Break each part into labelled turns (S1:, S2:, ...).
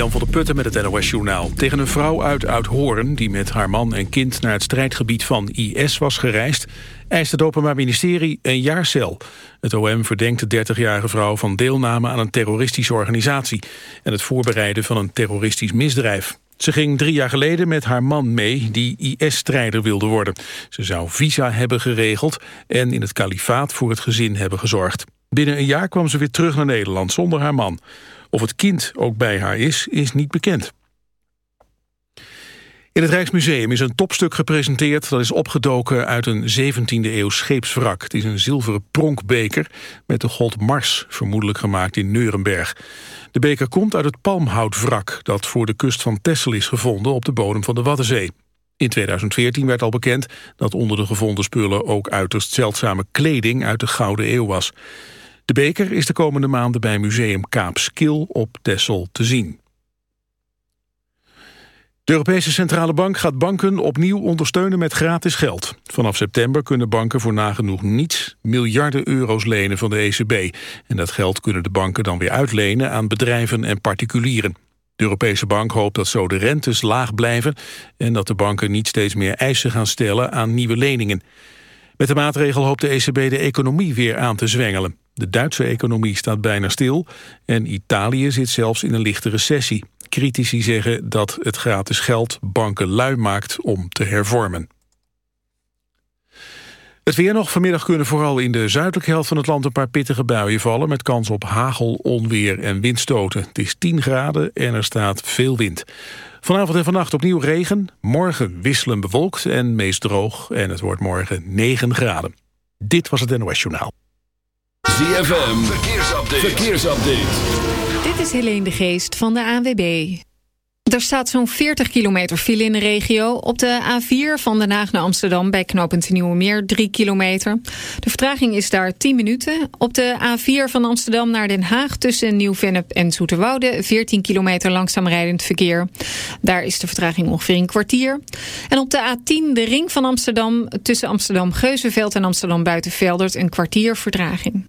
S1: Jan van der Putten met het NOS-journaal. Tegen een vrouw uit Uithoorn die met haar man en kind naar het strijdgebied van IS was gereisd... eist het Openbaar Ministerie een jaar cel. Het OM verdenkt de 30-jarige vrouw van deelname aan een terroristische organisatie... en het voorbereiden van een terroristisch misdrijf. Ze ging drie jaar geleden met haar man mee die IS-strijder wilde worden. Ze zou visa hebben geregeld en in het kalifaat voor het gezin hebben gezorgd. Binnen een jaar kwam ze weer terug naar Nederland zonder haar man. Of het kind ook bij haar is, is niet bekend. In het Rijksmuseum is een topstuk gepresenteerd... dat is opgedoken uit een 17e-eeuw scheepswrak. Het is een zilveren pronkbeker met de god Mars... vermoedelijk gemaakt in Neurenberg. De beker komt uit het palmhoutwrak... dat voor de kust van Texel is gevonden op de bodem van de Waddenzee. In 2014 werd al bekend dat onder de gevonden spullen... ook uiterst zeldzame kleding uit de Gouden Eeuw was. De beker is de komende maanden bij Museum Kaapskil op Texel te zien. De Europese Centrale Bank gaat banken opnieuw ondersteunen met gratis geld. Vanaf september kunnen banken voor nagenoeg niets miljarden euro's lenen van de ECB. En dat geld kunnen de banken dan weer uitlenen aan bedrijven en particulieren. De Europese Bank hoopt dat zo de rentes laag blijven... en dat de banken niet steeds meer eisen gaan stellen aan nieuwe leningen. Met de maatregel hoopt de ECB de economie weer aan te zwengelen. De Duitse economie staat bijna stil en Italië zit zelfs in een lichte recessie. Critici zeggen dat het gratis geld banken lui maakt om te hervormen. Het weer nog. Vanmiddag kunnen vooral in de zuidelijke helft van het land een paar pittige buien vallen... met kans op hagel, onweer en windstoten. Het is 10 graden en er staat veel wind. Vanavond en vannacht opnieuw regen. Morgen wisselen bewolkt en meest droog. En het wordt morgen 9 graden. Dit was het NOS Journaal.
S2: ZFM, verkeersupdate. verkeersupdate.
S3: Dit is Helene de Geest van de ANWB. Er staat zo'n 40 kilometer file in de regio. Op de A4 van Den Haag naar Amsterdam bij knooppunt Nieuwemeer 3 kilometer. De vertraging is daar 10 minuten. Op de A4 van Amsterdam naar Den Haag tussen Nieuw-Vennep en Zoeterwoude 14 kilometer langzaam rijdend verkeer. Daar is de vertraging ongeveer een kwartier. En op de A10 de ring van Amsterdam tussen Amsterdam-Geuzenveld en Amsterdam-Buitenveldert een kwartier vertraging.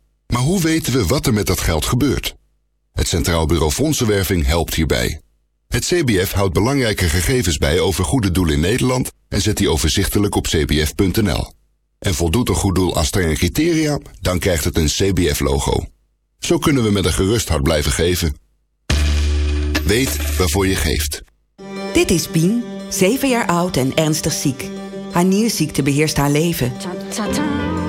S4: Maar hoe weten we wat er met dat geld gebeurt? Het Centraal Bureau Fondsenwerving helpt hierbij. Het CBF houdt belangrijke gegevens bij over goede doelen in Nederland en zet die overzichtelijk op cbf.nl. En voldoet een goed doel aan strenge criteria, dan krijgt het een CBF-logo. Zo kunnen we met een gerust hart blijven geven. Weet waarvoor je geeft.
S5: Dit is Pien, 7 jaar oud en ernstig ziek. Haar nierziekte beheerst haar leven.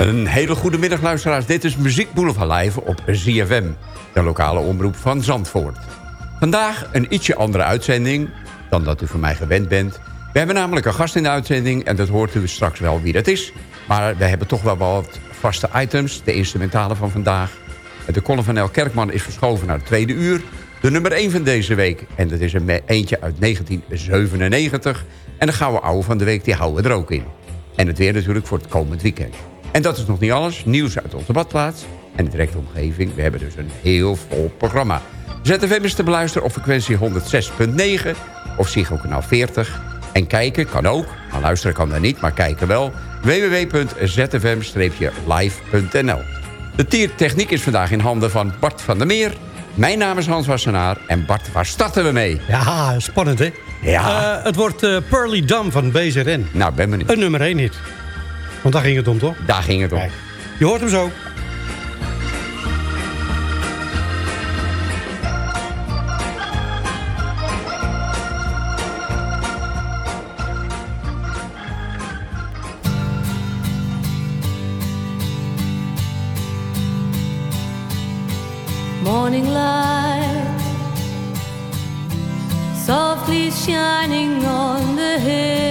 S6: Een hele goede middag luisteraars. Dit is Muziek Boulevard Live op ZFM. De lokale omroep van Zandvoort. Vandaag een ietsje andere uitzending dan dat u van mij gewend bent. We hebben namelijk een gast in de uitzending en dat hoort u straks wel wie dat is. Maar we hebben toch wel wat vaste items. De instrumentale van vandaag. De column van El Kerkman is verschoven naar het tweede uur. De nummer 1 van deze week. En dat is een eentje uit 1997. En de gouden ouwe van de week, die houden we er ook in. En het weer natuurlijk voor het komend weekend. En dat is nog niet alles. Nieuws uit onze badplaats en de directe omgeving. We hebben dus een heel vol programma. ZFM is te beluisteren op frequentie 106.9 of kanaal 40. En kijken kan ook, maar luisteren kan daar niet, maar kijken wel. www.zfm-live.nl De tiertechniek is vandaag in handen van Bart van der Meer. Mijn naam is Hans Wassenaar. En Bart, waar starten we mee?
S7: Ja, spannend hè?
S6: Ja.
S7: Eh, het wordt eh, Pearly Dam van BZN.
S6: Nou, ben benieuwd.
S7: Een nummer 1 hit. Want daar ging het om, toch?
S6: Daar ging het om.
S7: Kijk, je hoort hem zo.
S8: morning light softly shining on the hills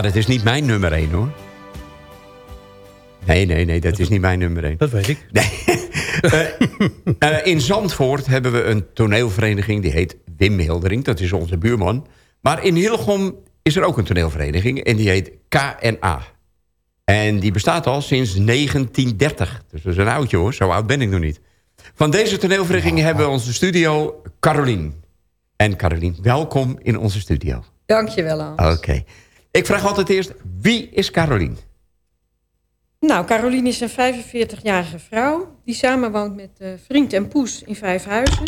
S6: Maar dat is niet mijn nummer 1 hoor. Nee, nee, nee, dat is niet mijn nummer 1.
S9: Dat weet ik.
S6: Eh, in Zandvoort hebben we een toneelvereniging... die heet Wim Hildering, dat is onze buurman. Maar in Hillegom is er ook een toneelvereniging... en die heet KNA. En die bestaat al sinds 1930. Dus dat is een oudje hoor, zo oud ben ik nog niet. Van deze toneelvereniging hebben we onze studio Carolien. En Carolien, welkom in onze studio.
S10: Dankjewel, Hans.
S6: Oké. Ik vraag altijd eerst, wie is Carolien?
S10: Nou, Caroline is een 45-jarige vrouw... die samenwoont met eh, vriend en poes in Vijfhuizen.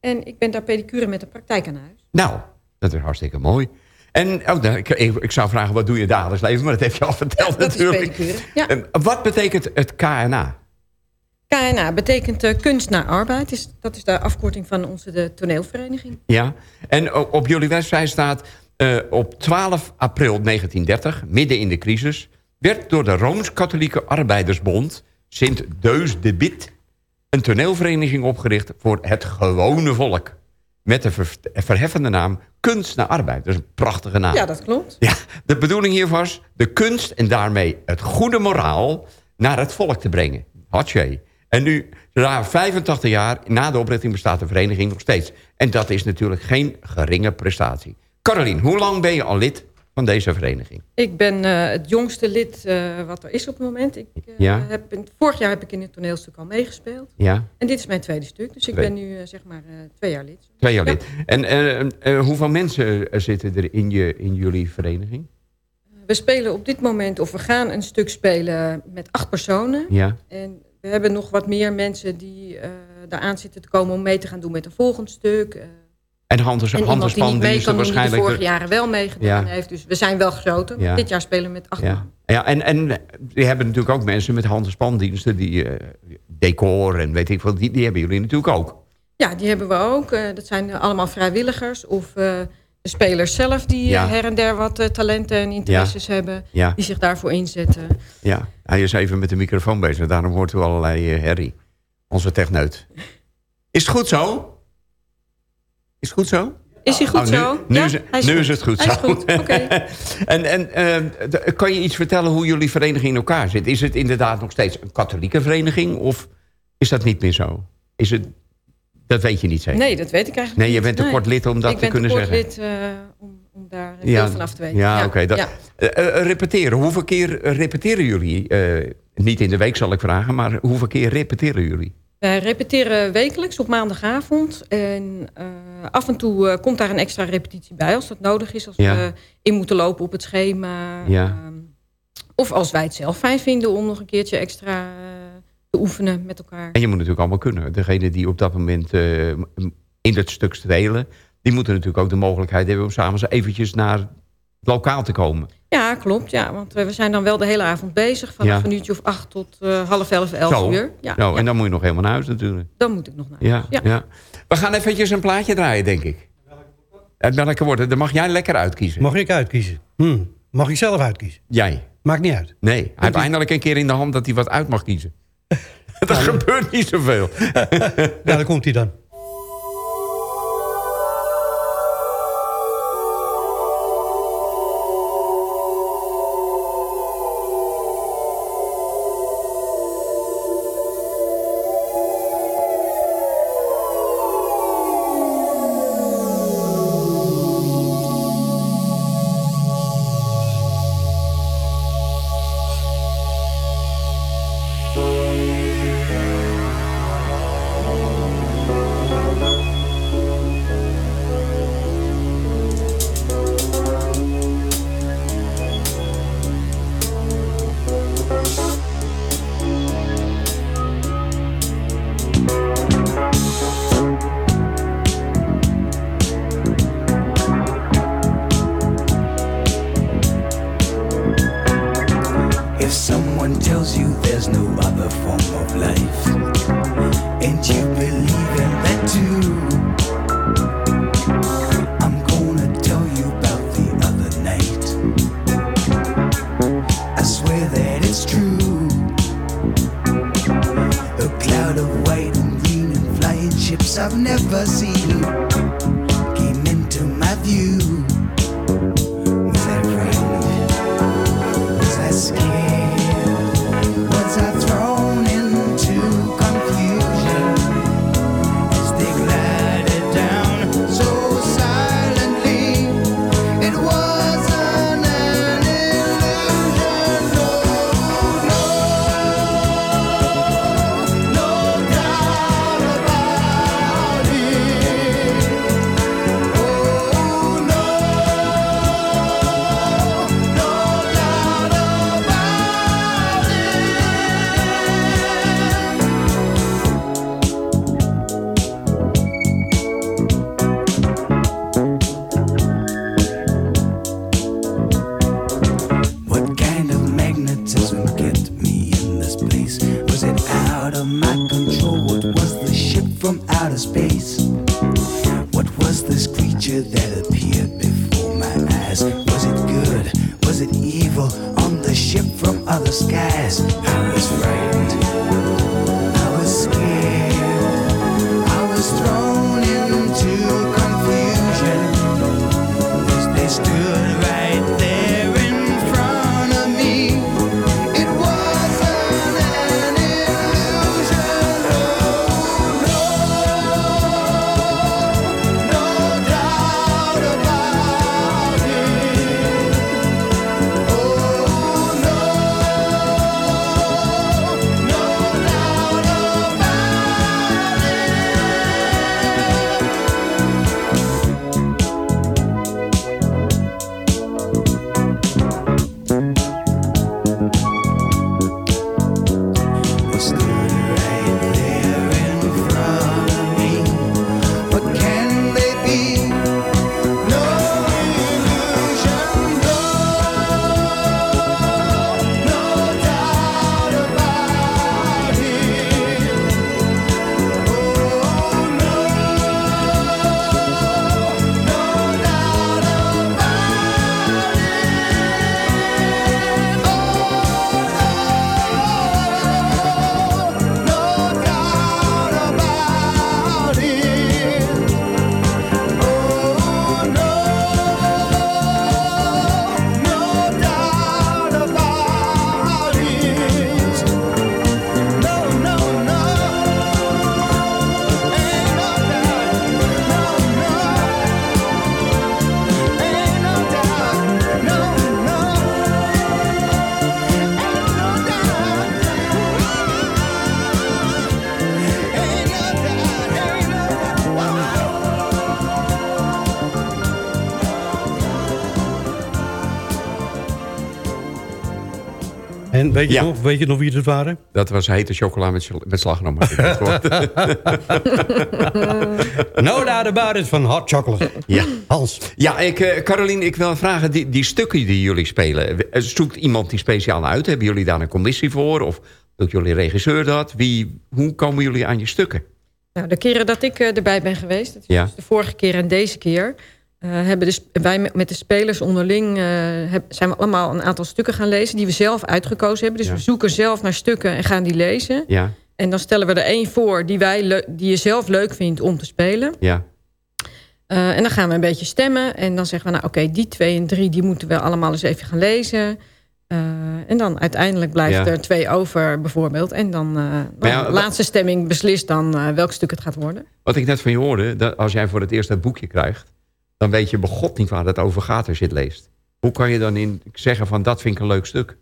S10: En ik ben daar pedicure met een praktijk aan huis.
S6: Nou, dat is hartstikke mooi. En oh, nou, ik, ik, zou vragen, wat doe je dagelijks leven? Maar dat heb je al verteld
S10: dat is
S6: natuurlijk.
S10: pedicure, ja.
S6: Eh, wat betekent het KNA?
S10: KNA betekent eh, kunst naar arbeid. Is, dat is de afkorting van onze de toneelvereniging.
S6: Ja, en op jullie website staat... eh, op 12 april 1930, midden in de crisis... werd door de Rooms-Katholieke Arbeidersbond... Sint Deus de Bid... een toneelvereniging opgericht voor het gewone volk. Met de ver- verheffende naam Kunst naar Arbeid. Dat is een prachtige naam.
S10: Ja, dat klopt.
S6: Ja, de bedoeling hier was de kunst en daarmee het goede moraal naar het volk te brengen. Hatsje. En nu, na 85 jaar na de oprichting bestaat de vereniging nog steeds. En dat is natuurlijk geen geringe prestatie. Carolien, hoe lang ben je al lid van deze vereniging?
S10: Ik ben eh, het jongste lid eh, wat er is op het moment. Ik, eh,
S6: Ja.
S10: heb in, vorig jaar heb ik in het toneelstuk al meegespeeld.
S6: Ja,
S10: En dit is mijn tweede stuk. Dus ik ben nu zeg maar twee jaar lid.
S6: twee jaar
S10: Ja.
S6: lid. En hoeveel mensen zitten er in, je, in jullie vereniging?
S10: We spelen op dit moment, of we gaan een stuk spelen met acht personen.
S6: Ja,
S10: En we hebben nog wat meer mensen die daaraan zitten te komen om mee te gaan doen met een volgend stuk.
S6: En Handels,
S10: en die
S6: is er waarschijnlijk...
S10: vorige jaren wel meegedaan
S6: Ja.
S10: heeft. Dus we zijn wel groter.
S6: Ja.
S10: Dit jaar spelen we met acht
S6: Ja,
S10: man.
S6: ja en, en die hebben natuurlijk ook mensen met hand- en spandiensten... die eh, decor en weet ik veel, die, die hebben jullie natuurlijk ook.
S10: Ja, die hebben we ook. Eh, dat zijn allemaal vrijwilligers of eh, de spelers zelf... die
S6: Ja.
S10: her en der wat talenten en interesses hebben.
S6: Ja.
S10: Die zich daarvoor inzetten.
S6: Ja, hij is even met de microfoon bezig. Daarom hoort u allerlei herrie. Onze techneut. Is het goed zo? Is het goed zo?
S10: Is hij goed
S6: Oh, nu,
S10: zo?
S6: Nu,
S10: Ja,
S6: is,
S10: hij
S6: nu
S10: goed.
S6: is het goed
S10: Hij
S6: zo.
S10: goed, oké.
S6: en en eh, kan je iets vertellen hoe jullie vereniging in elkaar zit? Is het inderdaad nog steeds een katholieke vereniging? Of is dat niet meer zo? Is het, dat weet je niet zeker?
S10: Nee, dat weet ik eigenlijk
S6: Nee, je
S10: niet.
S6: bent te
S10: Nee.
S6: kort lid om dat
S10: ik
S6: te kunnen
S10: ben te
S6: zeggen.
S10: kort lid eh, om, om daar veel van af te weten.
S6: Ja, oké.
S10: ja.
S6: Eh, repeteren. Hoeveel keer repeteren jullie? Niet in de week zal ik vragen, maar hoeveel keer repeteren jullie?
S10: Wij repeteren wekelijks op maandagavond. En eh, af en toe eh, komt daar een extra repetitie bij als dat nodig is. Als
S6: Ja.
S10: we in moeten lopen op het schema.
S6: Ja.
S10: Ehm, of als wij het zelf fijn vinden om nog een keertje extra eh, te oefenen met elkaar.
S6: En je moet natuurlijk allemaal kunnen. Degene die op dat moment eh, in het stuk spelen... die moeten natuurlijk ook de mogelijkheid hebben... om samen eens eventjes naar lokaal te komen.
S10: Ja, klopt. Ja, want we zijn dan wel de hele avond bezig. Vanaf
S6: Ja.
S10: een uurtje of acht tot eh, half elf, elf
S6: Zo,
S10: uur. Ja,
S6: Zo,
S10: ja.
S6: En dan moet je nog helemaal naar huis natuurlijk.
S10: Dan moet ik nog naar
S6: Ja,
S10: huis.
S6: ja.
S10: Ja.
S6: We gaan eventjes een plaatje draaien, denk ik. Het welke wordt het? Dan mag jij lekker uitkiezen.
S9: Mag ik uitkiezen? Hm. Mag ik zelf uitkiezen?
S6: Jij?
S9: Maakt niet uit.
S6: Nee, hij heeft eindelijk een keer in de hand dat hij wat uit mag kiezen. dat gebeurt niet zoveel.
S9: Ja, daar komt hij dan.
S11: this
S9: beat. Weet je,
S6: Ja.
S9: nog, weet je nog wie het waren?
S6: Dat was hete chocola met, met slagroom.
S9: no doubt about it van Hot Chocolate.
S6: Ja.
S9: Hans.
S6: Ja, ik, eh, Carolien, ik wil vragen, die, die stukken die jullie spelen... eh, zoekt iemand die speciaal uit? Hebben jullie daar een commissie voor? Of doet jullie regisseur dat? Wie, hoe komen jullie aan je stukken?
S10: Nou, de keren dat ik eh, erbij ben geweest, dat is
S6: Ja.
S10: dus de vorige keer en deze keer... eh, hebben dus wij met- de spelers onderling eh, heb- zijn we allemaal een aantal stukken gaan lezen... die we zelf uitgekozen hebben. Dus
S6: Ja.
S10: we zoeken zelf naar stukken en gaan die lezen.
S6: Ja,
S10: En dan stellen we er één voor die, wij die je zelf leuk vindt om te spelen.
S6: ja.
S10: Eh, en dan gaan we een beetje stemmen. En dan zeggen we, nou oké, die twee en drie... die moeten we allemaal eens even gaan lezen. En dan uiteindelijk blijft
S6: Ja.
S10: er twee over bijvoorbeeld. En dan, dan
S6: ja,
S10: de laatste stemming beslist dan welk stuk het gaat worden.
S6: Wat ik net van je hoorde, dat als jij voor het eerst dat boekje krijgt... dan weet je begot niet waar het over gaat als je het leest. Hoe kan je dan in zeggen van dat vind ik een leuk stuk?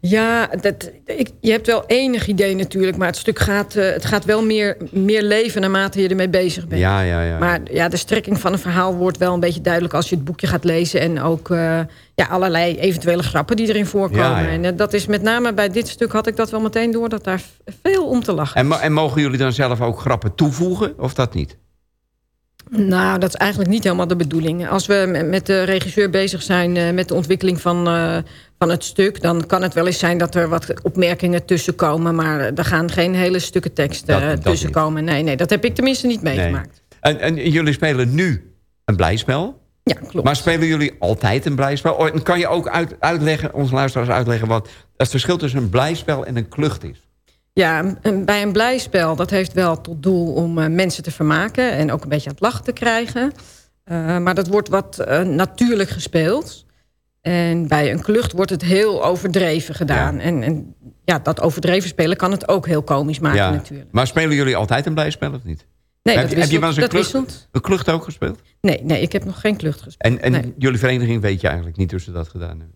S10: Ja, dat, ik, je hebt wel enig idee natuurlijk... maar het stuk gaat, eh, het gaat wel meer, meer leven naarmate je ermee bezig bent.
S6: Ja, ja, ja.
S10: Maar ja, de strekking van een verhaal wordt wel een beetje duidelijk... als je het boekje gaat lezen en ook eh, ja, allerlei eventuele grappen die erin voorkomen.
S6: Ja, ja.
S10: En eh, dat is met name bij dit stuk had ik dat wel meteen door... dat daar veel om te lachen
S6: En, en mogen jullie dan zelf ook grappen toevoegen of dat niet?
S10: Nou, dat is eigenlijk niet helemaal de bedoeling. Als we met- de regisseur bezig zijn eh, met de ontwikkeling van, eh, van het stuk... dan kan het wel eens zijn dat er wat opmerkingen tussen komen... maar eh, er gaan geen hele stukken tekst eh,
S6: Dat- dat
S10: tussen
S6: niet.
S10: komen. Nee, nee, dat heb ik tenminste niet meegemaakt.
S6: En, en jullie spelen nu een blijspel?
S10: Ja, klopt.
S6: Maar spelen jullie altijd een blijspel? En kan je ook uit, uitleggen, onze luisteraars uitleggen... wat het verschil tussen een blijspel en een klucht is?
S10: Ja, bij een blijspel, dat heeft wel tot doel om eh, mensen te vermaken... en ook een beetje aan het lachen te krijgen. Eh, maar dat wordt wat eh, natuurlijk gespeeld. En bij een klucht wordt het heel overdreven gedaan. En, en ja, dat overdreven spelen kan het ook heel komisch maken
S6: ja.
S10: natuurlijk.
S6: Maar spelen jullie altijd een blijspel of niet?
S10: Nee,
S6: heb,
S10: dat
S6: heb je wel eens een
S10: wisselt-
S6: klucht, een klucht ook gespeeld?
S10: Nee, nee, ik heb nog geen klucht gespeeld.
S6: En, en
S10: Nee.
S6: jullie vereniging weet je eigenlijk niet hoe ze dat gedaan hebben?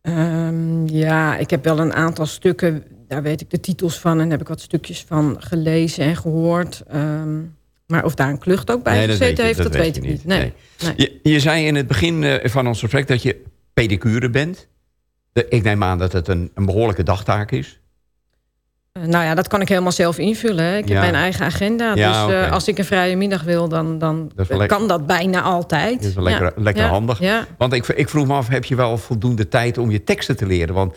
S10: Ehm, ja, ik heb wel een aantal stukken, daar weet ik de titels van... en heb ik wat stukjes van gelezen en gehoord. Ehm, maar of daar een klucht ook bij
S6: Nee, dat
S10: gezeten heeft,
S6: dat
S10: dat,
S6: weet
S10: ik
S6: niet.
S10: Nee, nee.
S6: Je, je zei in het begin eh, van ons gesprek dat je pedicure bent. Ik neem aan dat het een, een behoorlijke dagtaak is.
S10: Eh, nou ja, dat kan ik helemaal zelf invullen. Hè. Ik
S6: Ja.
S10: heb mijn eigen agenda.
S6: Ja,
S10: dus eh, als ik een vrije middag wil, dan, dan
S6: Dat
S10: kan dat bijna altijd.
S6: Dat is wel lekker,
S10: Ja.
S6: lekker handig. Want ik, ik vroeg me af, heb je wel voldoende tijd om je teksten te leren? Want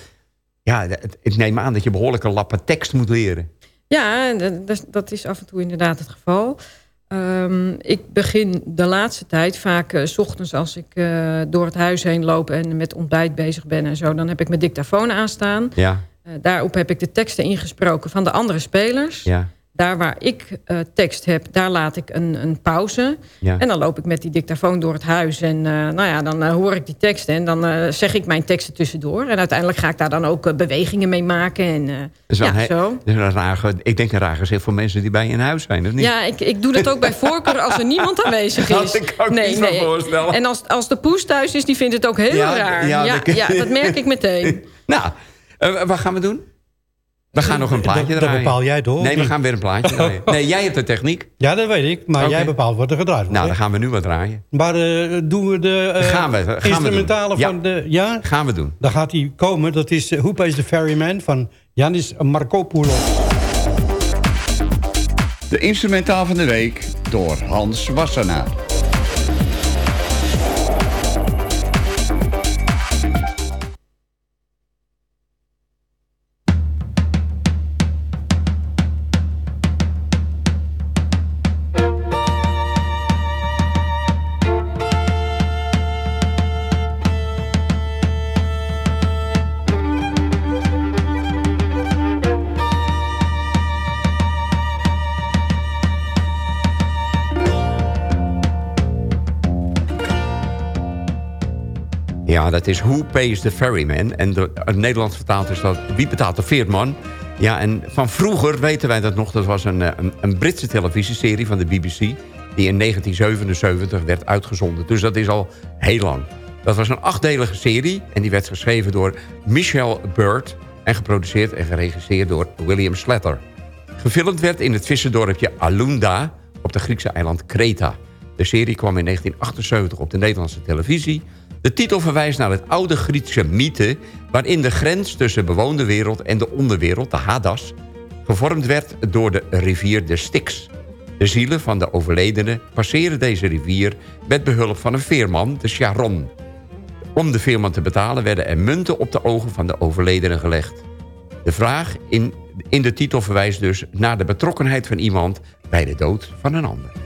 S6: ja, ik neem aan dat je behoorlijke lappen tekst moet leren.
S10: Ja, dat is af en toe inderdaad het geval. Ehm, ik begin de laatste tijd vaak eh, s ochtends als ik eh, door het huis heen loop... en met ontbijt bezig ben en zo... dan heb ik mijn dictafoon aanstaan.
S6: Ja,
S10: Eh, daarop heb ik de teksten ingesproken van de andere spelers.
S6: ja.
S10: Daar waar ik eh, tekst heb, daar laat ik een, een pauze.
S6: Ja.
S10: En dan loop ik met die dictafoon door het huis. En eh, nou ja, dan eh, hoor ik die teksten. En dan zeg ik mijn teksten tussendoor. En uiteindelijk ga ik daar dan ook bewegingen mee maken. En,
S6: Dat
S10: ja, zo.
S6: dat is een raar ge- ik denk een raar gezicht voor mensen die bij je in huis zijn, of niet?
S10: Ja, ik, ik doe dat ook bij voorkeur als er niemand aanwezig is.
S6: Had ik ook niet voorstellen.
S10: En als, als de poes thuis is, die vindt het ook heel
S6: Ja,
S10: raar.
S6: ja,
S10: Ja,
S6: dat-
S10: ja, dat merk ik meteen.
S6: Nou, wat gaan we doen? We gaan nog een plaatje
S9: Dat- dat
S6: draaien.
S9: bepaal jij toch, of
S6: Nee, we gaan weer een plaatje draaien. Nee, jij hebt de techniek.
S9: Ja, dat weet ik. Maar jij bepaalt wat er gedraaid wordt.
S6: Nou, dan gaan we nu wat draaien.
S9: Maar eh, doen we de eh,
S6: Gaan we- gaan we
S9: instrumentale.
S6: Ja.
S9: van de... Ja?
S6: Gaan we doen.
S9: Dan gaat hij komen. Dat is uh, Who Pays the Ferryman van Yanis Markopoulos.
S12: De instrumentaal van de week door Hans Wassenaar.
S6: Dat is Who Pays the Ferryman. En de, het Nederlands vertaald is dat Wie betaalt de veerman? Ja, en van vroeger weten wij dat nog. Dat was een, eh, een, Britse televisieserie van de BBC... die in 1977 werd uitgezonden. Dus dat is al heel lang. Dat was een achtdelige serie en die werd geschreven door Michelle Bird... en geproduceerd en geregisseerd door William Slater. Gefilmd werd in het vissendorpje Alunda op de Griekse eiland Kreta. De serie kwam in 1978 op de Nederlandse televisie. De titel verwijst naar het oude Griekse mythe... waarin de grens tussen bewoonde wereld en de onderwereld, de Hadas... gevormd werd door de rivier de Styx. De zielen van de overledenen passeren deze rivier... met behulp van een veerman, de Charon. Om de veerman te betalen werden er munten op de ogen van de overledenen gelegd. De vraag in, in de titel verwijst dus naar de betrokkenheid van iemand... bij de dood van een ander.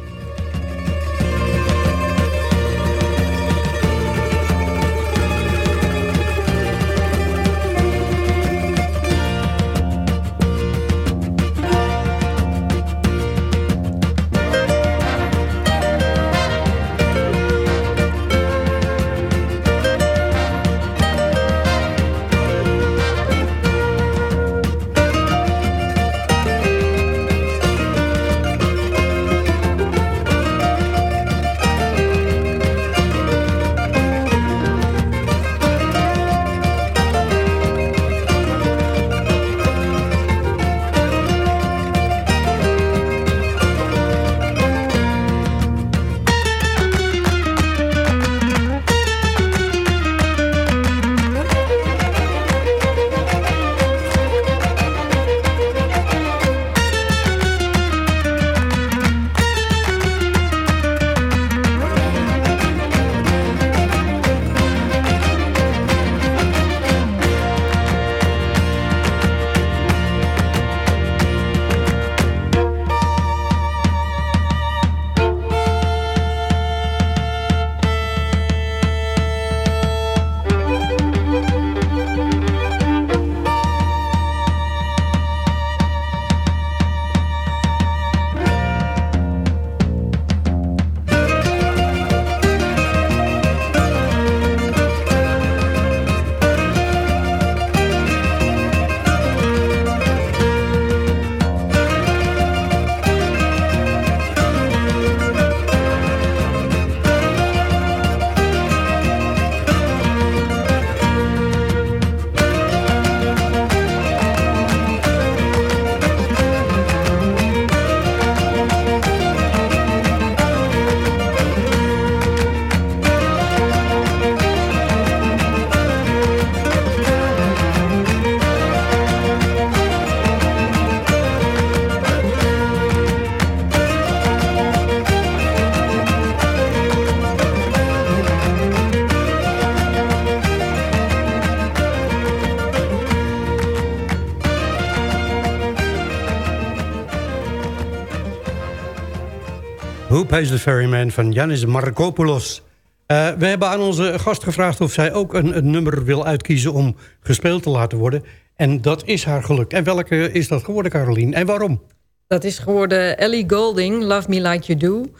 S7: Pays the Ferryman van Yanis Markopoulos. Eh, we hebben aan onze gast gevraagd of zij ook een, een nummer wil uitkiezen... om gespeeld te laten worden. En dat is haar gelukt. En welke is dat geworden, Carolien? En waarom?
S10: Dat is geworden Ellie Golding, Love Me Like You Do.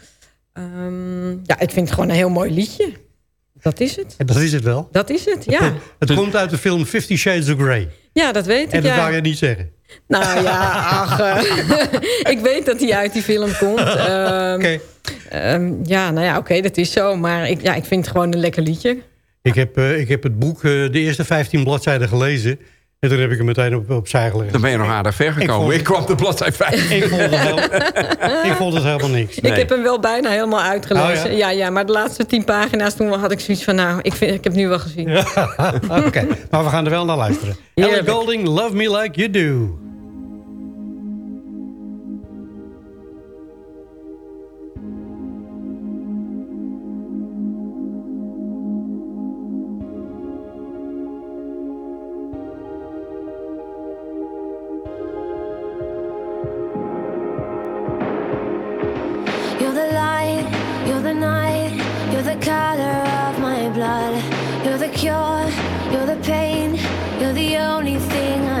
S10: Ehm, ja, ik vind het gewoon een heel mooi liedje. Dat is het.
S7: En dat is het wel.
S10: Dat is het, ja.
S7: Het komt uit de film Fifty Shades of Grey.
S10: Ja, dat weet ik,
S7: En dat
S10: ja.
S7: wou je niet zeggen.
S10: Nou ja, ach, eh, ik weet dat hij uit die film komt. Ehm, ehm, ja, nou ja, oké, dat is zo. Maar ik, ja, ik vind het gewoon een lekker liedje.
S7: Ik heb, eh, ik heb het boek, eh, de eerste 15 bladzijden gelezen. En toen heb ik hem meteen op, opzij gelegd.
S6: Dan ben je nog aardig ver gekomen. Ik, kwam de bladzij 5.
S7: Ik vond het, heel- ik vond het helemaal niks.
S10: Ik heb hem wel bijna helemaal uitgelezen.
S7: Oh, ja?
S10: ja? ja, maar de laatste tien pagina's toen had ik zoiets van... nou, ik, vind, ik heb het nu wel gezien.
S7: Oké, maar we gaan er wel naar luisteren. Ellie. Golding, Love Me Like You Do.
S13: Color of my blood. You're the cure, you're the pain, you're the only thing I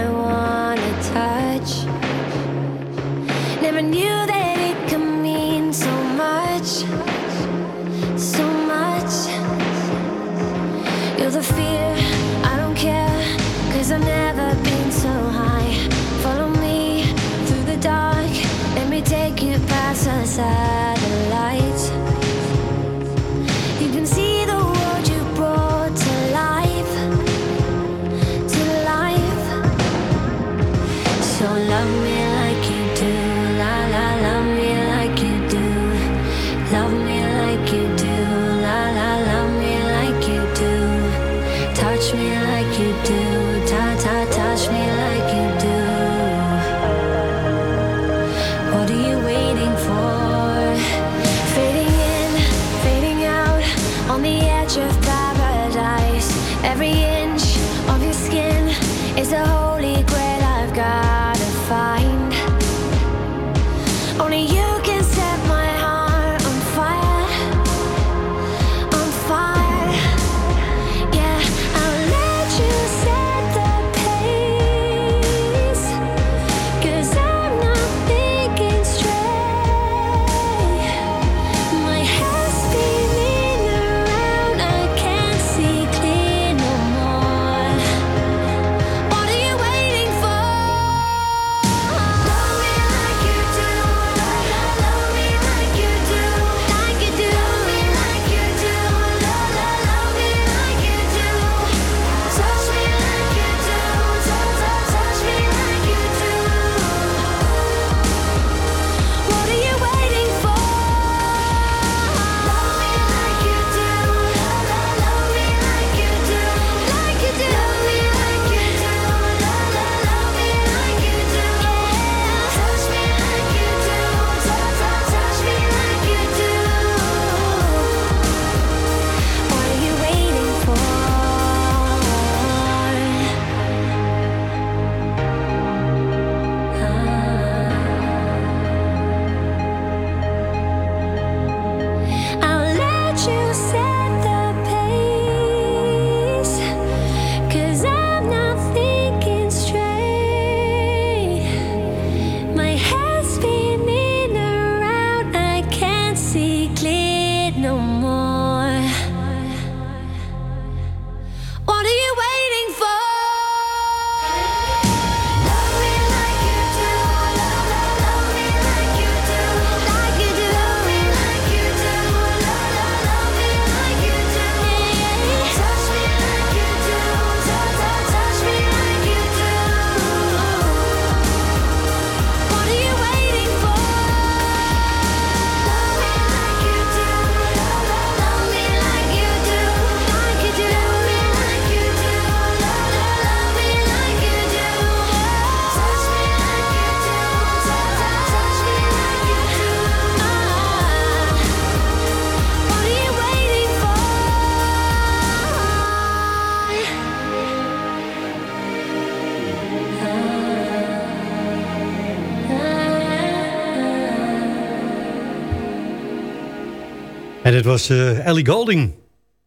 S11: Het was eh, Ellie Golding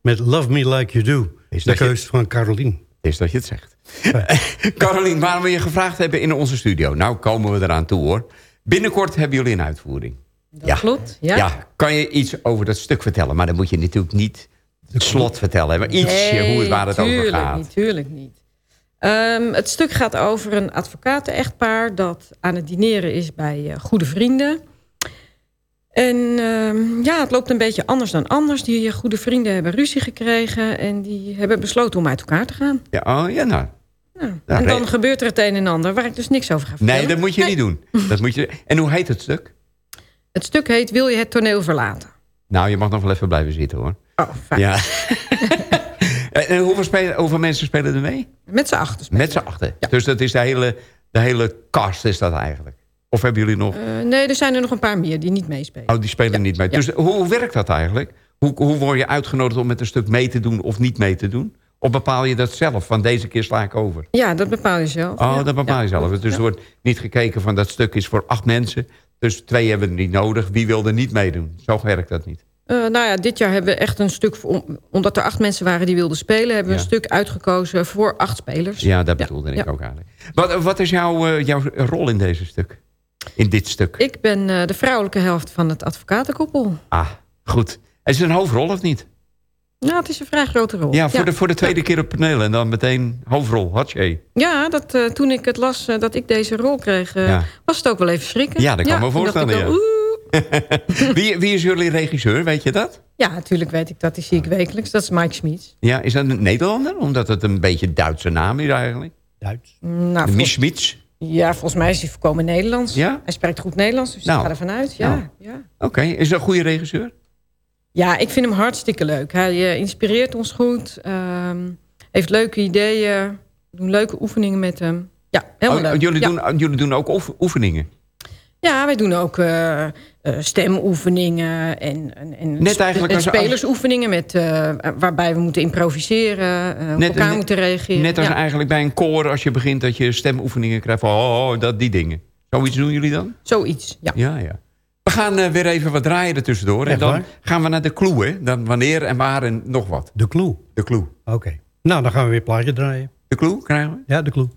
S11: met Love Me Like You Do.
S6: Is
S11: de
S6: je-
S11: keus van Carolien.
S6: Het is dat je het zegt. Carolien, waarom we je gevraagd hebben in onze studio? Nou komen we eraan toe hoor. Binnenkort hebben jullie een uitvoering.
S10: Dat klopt, ja.
S6: kan je iets over dat stuk vertellen? Maar dan moet je natuurlijk niet het slot vertellen. Maar ietsje
S10: Nee,
S6: hoe het, waar het over gaat.
S10: Niet, tuurlijk niet. Ehm, het stuk gaat over een advocaten-echtpaar... dat aan het dineren is bij eh, goede vrienden. En ehm, ja, het loopt een beetje anders dan anders. Die goede vrienden hebben ruzie gekregen... en die hebben besloten om uit elkaar te gaan.
S6: Ja, oh, ja nou.
S10: Ja.
S6: Ja,
S10: en dan gebeurt er het een en ander... waar ik dus niks over ga vertellen.
S6: Nee, dat moet je niet doen. Dat moet je... En hoe heet het stuk?
S10: Het stuk heet Wil je het toneel verlaten?
S6: Nou, je mag nog wel even blijven zitten hoor.
S10: Oh, fijn.
S6: Ja. en hoeveel, spelen, hoeveel mensen spelen er mee?
S10: Met z'n achter.
S6: Met z'n achter. Dus dat is de hele, de hele cast is dat eigenlijk. Of hebben jullie nog...
S10: Eh, nee, er zijn er nog een paar meer die niet meespelen.
S6: Oh, die spelen niet mee. Dus hoe, hoe werkt dat eigenlijk? Hoe, hoe word je uitgenodigd om met een stuk mee te doen of niet mee te doen? Of bepaal je dat zelf? Van deze keer sla ik over.
S10: Ja, dat bepaal je zelf.
S6: Oh,
S10: ja.
S6: dat bepaal je zelf. Dus er wordt niet gekeken van dat stuk is voor acht mensen. Dus twee hebben het niet nodig. Wie wil er niet meedoen? Zo werkt dat niet.
S10: Eh, nou ja, dit jaar hebben we echt een stuk... omdat er acht mensen waren die wilden spelen... hebben we
S6: Ja.
S10: een stuk uitgekozen voor acht spelers.
S6: Ja, dat bedoelde ik
S10: ja.
S6: ook eigenlijk. Wat, wat is jouw, eh, jouw rol in deze stuk? In dit stuk?
S10: Ik ben eh, de vrouwelijke helft van het advocatenkoppel.
S6: Ah, goed. Is het een hoofdrol of niet?
S10: Ja, het is een vrij grote rol.
S6: Ja, voor, De, voor de tweede keer op paneel. En dan meteen hoofdrol. Hatje.
S10: Ja, dat, eh, toen ik het las eh, dat ik deze rol kreeg...
S6: Ja.
S10: was het ook wel even schrikken.
S6: Ja, dat kan me voorstellen, ja. wie, wie is jullie regisseur, weet je dat?
S10: Ja, natuurlijk weet ik dat. Die zie ik wekelijks. Dat is Mike Schmid.
S6: Ja, is dat een Nederlander? Omdat het een beetje Duitse naam is eigenlijk.
S11: Duits.
S10: Nou,
S6: de
S10: vol-
S6: Mies Schmitz.
S10: Ja, volgens mij is hij voorkomen Nederlands.
S6: Ja?
S10: Hij spreekt goed Nederlands, dus
S6: Nou.
S10: ik ga ervan uit. Ja,
S6: Nou.
S10: ja.
S6: Oké, is dat een goede regisseur?
S10: Ja, ik vind hem hartstikke leuk. Hij eh, inspireert ons goed. ehm, heeft leuke ideeën. We doen leuke oefeningen met hem. Ja, helemaal
S6: Oh,
S10: leuk.
S6: jullie,
S10: ja.
S6: doen, jullie doen ook oef- oefeningen?
S10: ja, wij doen ook eh, eh, stemoefeningen en, en, en,
S6: Net eigenlijk
S10: en
S6: als- als-
S10: spelersoefeningen met, eh, waarbij we moeten improviseren, eh, op elkaar
S6: net-
S10: moeten reageren.
S6: Net als
S10: ja.
S6: eigenlijk bij een koor als je begint dat je stemoefeningen krijgt van oh, oh, dat, die dingen. Zoiets doen jullie dan?
S10: Zoiets, ja.
S6: Ja, ja. We gaan weer even wat draaien ertussendoor. En dan
S11: waar?
S6: gaan we naar de clue, hè? Dan wanneer en waar en nog wat.
S11: De clue.
S6: De clue.
S11: Oké. Nou, dan gaan we weer een plaatje draaien.
S6: De clue krijgen we?
S11: Ja, de clue.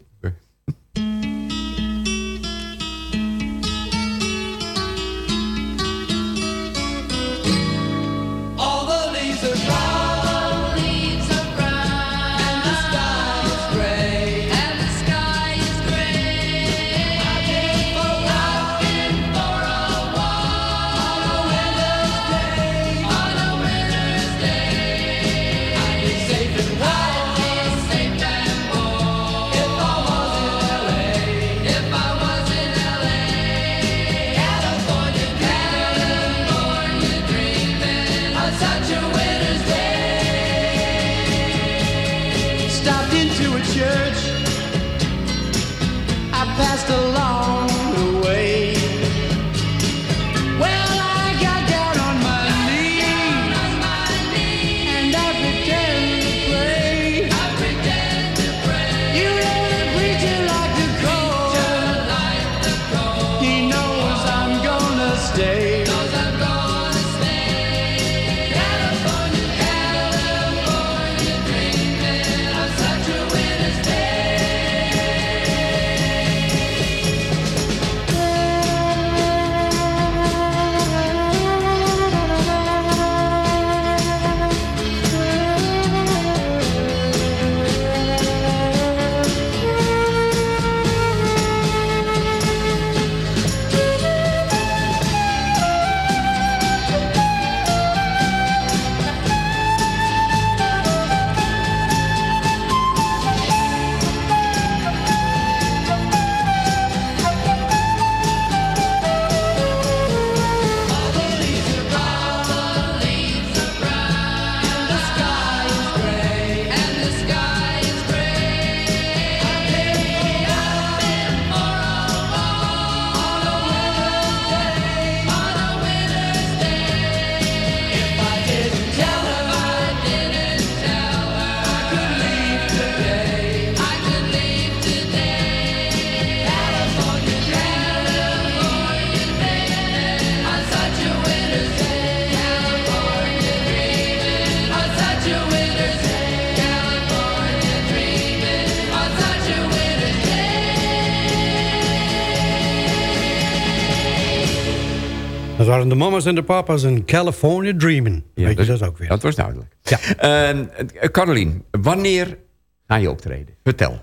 S9: Waren de mama's en de papa's en California Dreamin'. Weet je dat ook weer.
S6: Dat was duidelijk. Ja. Uh, Carolien, wanneer ga je optreden? Vertel.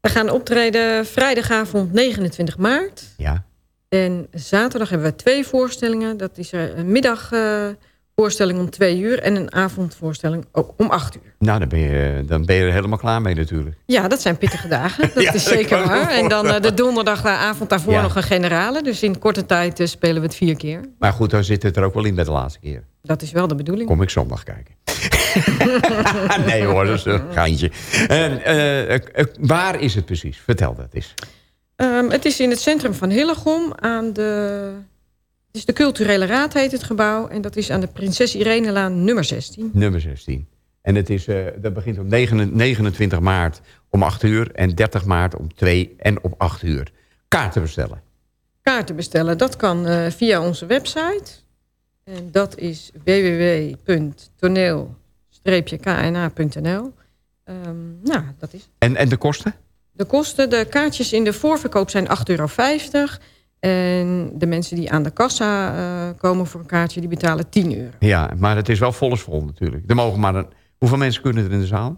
S10: We gaan optreden vrijdagavond 29 maart.
S6: Ja.
S10: En zaterdag hebben we twee voorstellingen. Dat is er een middagvoorstelling om twee uur... en een avondvoorstelling ook om acht uur.
S6: Nou, dan ben, je, dan ben je er helemaal klaar mee natuurlijk.
S10: Ja, dat zijn pittige dagen. Dat
S6: Ja,
S10: is zeker waar. En dan eh, de donderdagavond daarvoor
S6: Ja.
S10: nog een generale. Dus in korte tijd eh, spelen we het vier keer.
S6: Maar goed, dan zit het er ook wel in bij de laatste keer.
S10: Dat is wel de bedoeling.
S6: Kom ik zondag kijken. nee hoor, dat is een geintje. En, eh, eh, eh, waar is het precies? Vertel dat eens.
S10: Ehm, het is in het centrum van Hillegom. Aan de, het is de Culturele Raad heet het gebouw. En dat is aan de Prinses Irenelaan nummer 16.
S6: Nummer 16. En het is, eh, dat begint op 9 29 maart om 8 uur... en 30 maart om 2 en op 8 uur. Kaarten bestellen.
S10: Kaarten bestellen, dat kan eh, via onze website. En dat is www.toneel-kna.nl. Ehm, nou, dat is
S6: En, en de kosten?
S10: De kosten, de kaartjes in de voorverkoop zijn 8,50 euro. En de mensen die aan de kassa eh, komen voor een kaartje, die betalen 10 euro.
S6: Ja, maar het is wel volles vol natuurlijk. Er mogen maar een, hoeveel mensen kunnen er in de zaal?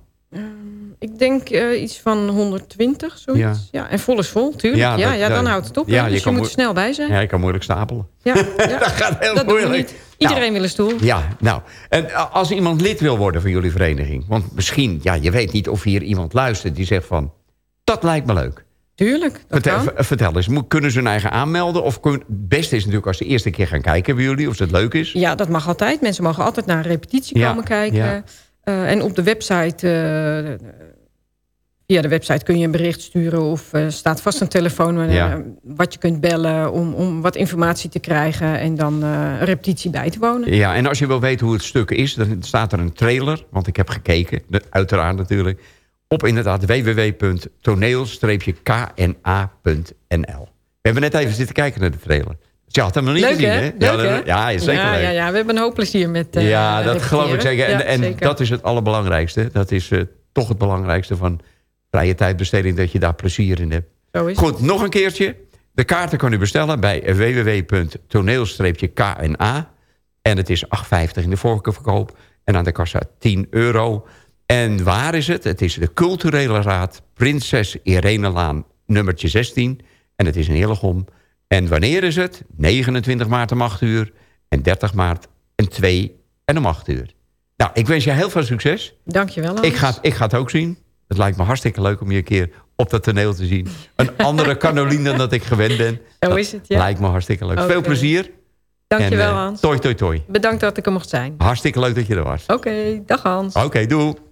S10: Ik denk eh, iets van 120, zoiets. Ja. en vol is vol, tuurlijk. Ja, ja,
S6: dat-
S10: dan houdt het op.
S6: ja,
S10: dus je, moet
S6: moe-
S10: er snel bij zijn.
S6: Ja, je kan moeilijk stapelen.
S10: Ja, ja.
S6: dat gaat heel
S10: dat
S6: moeilijk.
S10: Iedereen wil een stoel.
S6: Ja, nou. En als iemand lid wil worden van jullie vereniging... want misschien, ja, je weet niet of hier iemand luistert... die zegt van, dat lijkt me leuk.
S10: Tuurlijk, dat
S6: Vertel, eens, kunnen ze hun eigen aanmelden? Of kun, het beste is natuurlijk als ze de eerste keer gaan kijken bij jullie... of het leuk is.
S10: Ja, dat mag altijd. Mensen mogen altijd naar een repetitie
S6: Ja,
S10: komen kijken.
S6: ja.
S10: Eh, en op de website... eh, via de website kun je een bericht sturen... of er staat vast een telefoon
S6: Ja.
S10: wat je kunt bellen... Om, om wat informatie te krijgen en dan een repetitie bij te wonen.
S6: Ja, en als je wil weten hoe het stuk is... dan staat er een trailer, want ik heb gekeken, uiteraard natuurlijk... op inderdaad www.toneel-kna.nl. We hebben net even zitten kijken naar de trailer. Je had hem nog niet
S10: Leuk,
S6: gezien,
S10: hè? Leuk,
S6: ja,
S10: hè?
S6: ja, zeker
S10: ja,
S6: leuk.
S10: ja, ja, we hebben een hoop plezier met eh,
S6: ja, dat geloof ik zeker. En, en
S10: zeker.
S6: dat is het allerbelangrijkste. Dat is eh, toch het belangrijkste van vrije tijdbesteding... dat je daar plezier in hebt.
S10: Zo is
S6: Goed, nog een keertje. De kaarten kan u bestellen bij www.toneel-kna. En het is 8,50 in de voorverkoop. En aan de kassa 10 euro. En waar is het? Het is de Culturele Raad Prinses Irenelaan nummertje 16. En het is in Hillegom. En wanneer is het? 29 maart om 8 uur. En 30 maart en 2 en om 8 uur. Nou, ik wens je heel veel succes.
S10: Dankjewel, Hans.
S6: Ik ga, ik ga het ook zien. Het lijkt me hartstikke leuk om je een keer op dat toneel te zien. Een andere Caroline dan dat ik gewend ben.
S10: Zo
S6: Dat
S10: is het, ja.
S6: Lijkt me hartstikke leuk. Veel plezier.
S10: Dankjewel,
S6: En, eh,
S10: Hans.
S6: Toi, toi, toi.
S10: Bedankt dat ik er mocht zijn.
S6: Hartstikke leuk dat je er was.
S10: Oké, dag Hans.
S6: Oké, doei.
S11: I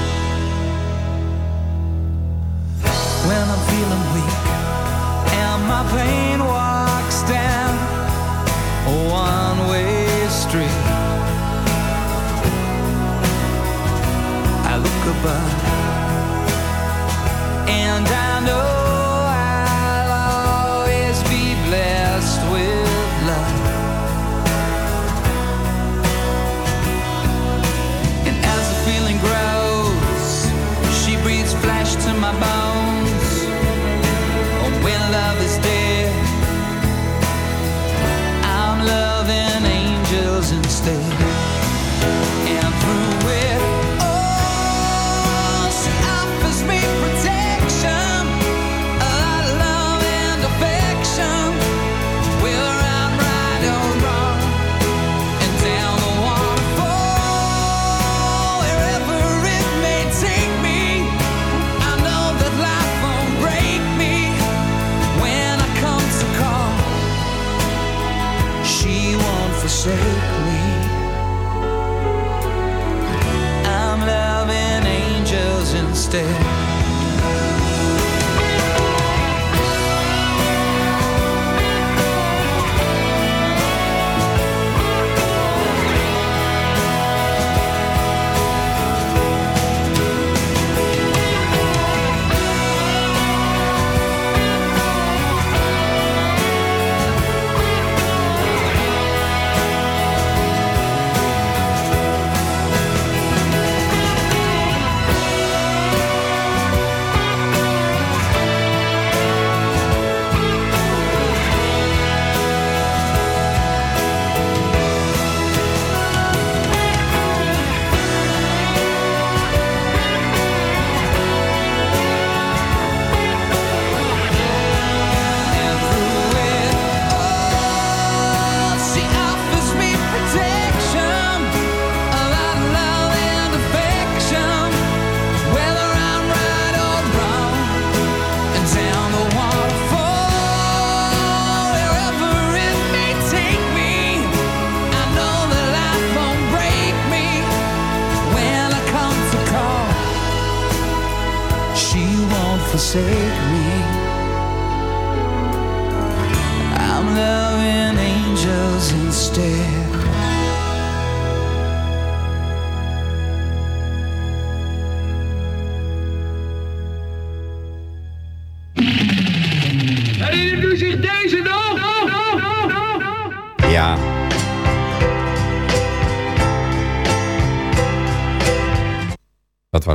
S11: Instead.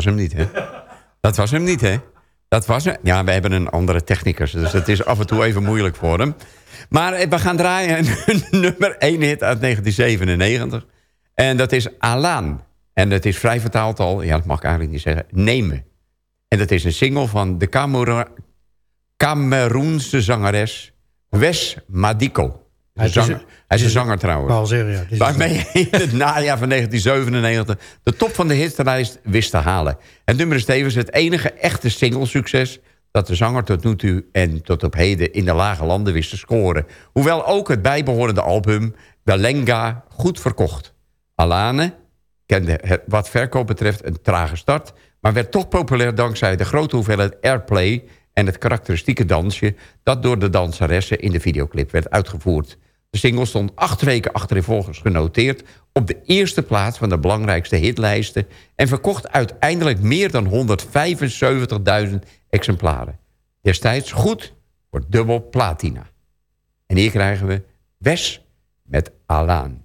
S6: Hem niet, hè? Dat was hem niet, hè? Dat was hem. Ja, we hebben een andere technicus, dus het is af en toe even moeilijk voor hem. Maar eh, we gaan draaien nummer 1 hit uit 1997. En dat is Alaan. En dat is vrij vertaald al, ja, dat mag ik eigenlijk niet zeggen, Nemen. En dat is een single van de Cameroense zangeres Wes Madiko.
S9: Is,
S6: zanger, hij is een zanger trouwens.
S9: is-
S6: Waarmee hij in het najaar van 1997 de top van de hitlijst wist te halen. Het nummer is tevens het enige echte single-succes... dat de zanger tot nu toe en tot op heden in de lage landen wist te scoren. Hoewel ook het bijbehorende album Lenga goed verkocht. Alane kende wat verkoop betreft een trage start... maar werd toch populair dankzij de grote hoeveelheid airplay... en het karakteristieke dansje dat door de danseressen in de videoclip werd uitgevoerd. De single stond acht weken achtereenvolgens genoteerd... op de eerste plaats van de belangrijkste hitlijsten... en verkocht uiteindelijk meer dan 175.000 exemplaren. Destijds goed voor dubbel platina. En hier krijgen we Wes met Alaan.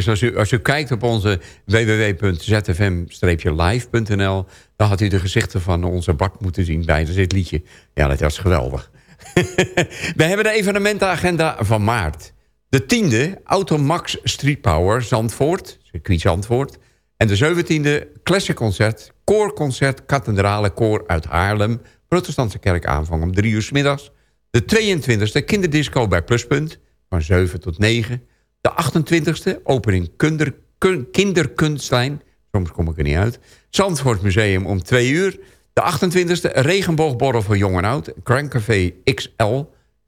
S6: Het als u, als u kijkt op onze www.zfm-live.nl... dan had u de gezichten van onze bak moeten zien tijdens dit liedje. Ja, dat was geweldig. We hebben de evenementenagenda van maart. De tiende, Automax Street Power Zandvoort, circuit Zandvoort. En de 17e, Classic Concert, koorconcert Kathedrale Koor uit Haarlem. Protestantse kerk aanvang om drie uur 's middags. De 22e, kinderdisco bij Pluspunt, van 7 tot 9. De 28e, opening kinder, kun- kinderkunstlijn. Soms kom ik er niet uit. Zandvoort Museum om 2 uur. De 28e, regenboogborrel voor jong en oud. Crankcafé XL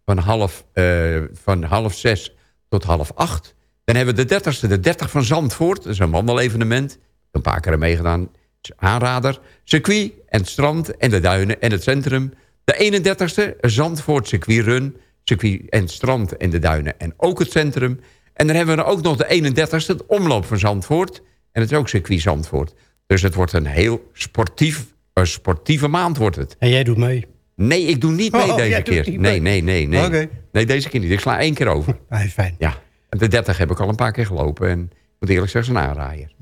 S6: van half, eh, van half 6 tot half 8. Dan hebben we de 30e, de 30 van Zandvoort. Dat is een wandelevenement. Een paar keer aan meegedaan. Aanrader. Circuit en het strand en de duinen en het centrum. De 31e, Zandvoort Circuit Run. Circuit en strand en de duinen en ook het centrum. En dan hebben we ook nog de 31e, het omloop van Zandvoort. En het is ook circuit Zandvoort. Dus het wordt een heel sportief, een sportieve maand wordt het.
S7: En jij doet mee?
S6: Nee, ik doe niet mee
S7: Oh,
S6: deze
S7: jij doet
S6: keer. Nee,
S7: mee.
S6: nee, nee, nee. Nee, deze keer niet. Ik sla één keer over.
S7: Ah, fijn.
S6: Ja. De 30 heb ik al een paar keer gelopen. En ik moet eerlijk zeggen, een aanraaier.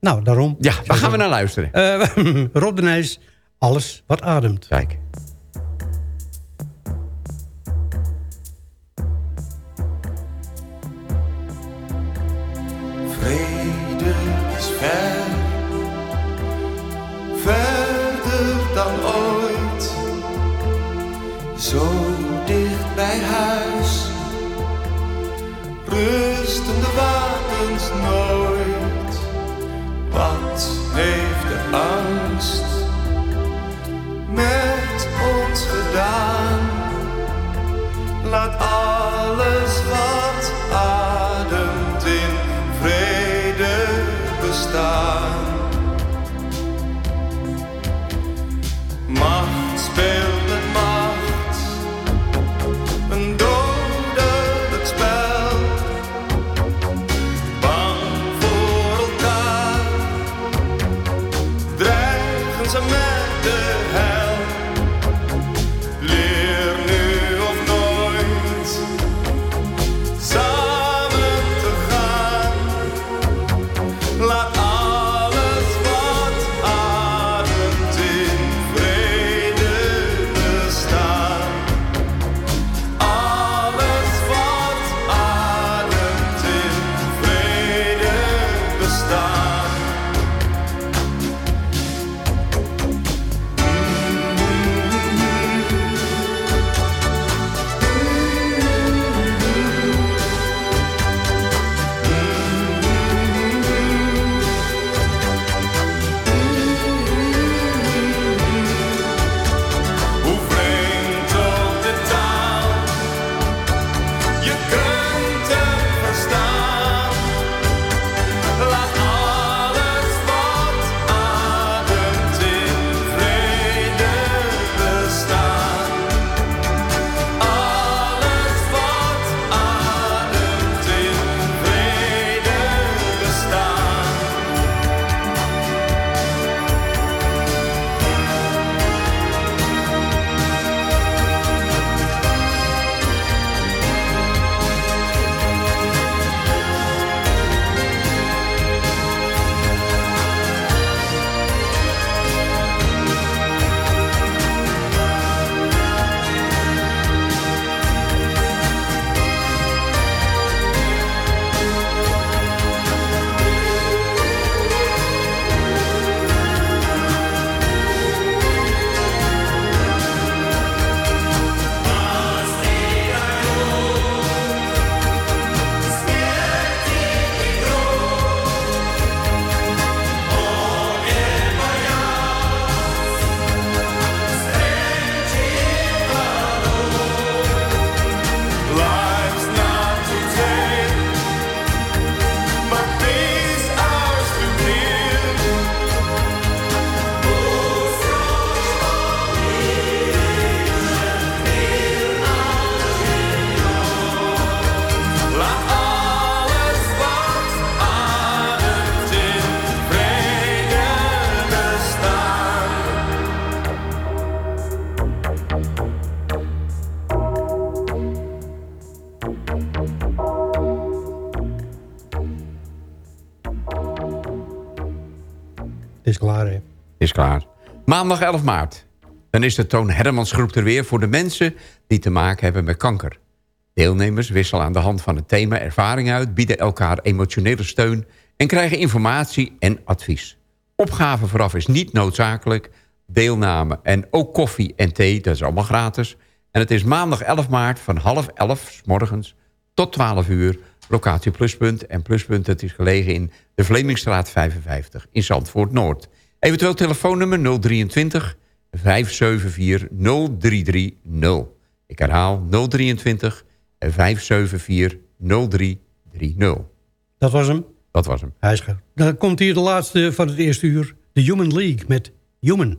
S7: Nou, daarom.
S6: Ja, waar gaan we naar luisteren?
S7: Eh, Rob de Nijs, alles wat ademt.
S6: Kijk.
S11: Laat alles
S6: Maandag 11 maart. Dan is de Toon Hermans groep er weer voor de mensen die te maken hebben met kanker. Deelnemers wisselen aan de hand van het thema ervaring uit... bieden elkaar emotionele steun en krijgen informatie en advies. Opgave vooraf is niet noodzakelijk. Deelname en ook koffie en thee, dat is allemaal gratis. En het is maandag 11 maart van half 11 's morgens tot 12 uur. Locatie Pluspunt. En Pluspunt het is gelegen in de Vlemingstraat 55 in Zandvoort Noord. Eventueel telefoonnummer 023 574 0330. Ik herhaal 023 574 0330.
S11: Dat was hem?
S6: Dat was hem.
S11: Hij is Dan komt hier de laatste van het eerste uur. De Human League met Human.